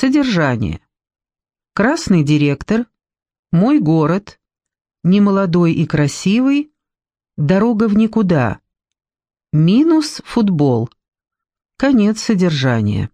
Содержание. Красный директор, мой город, немолодой и красивый, дорога в никуда, минус футбол. Конец содержания.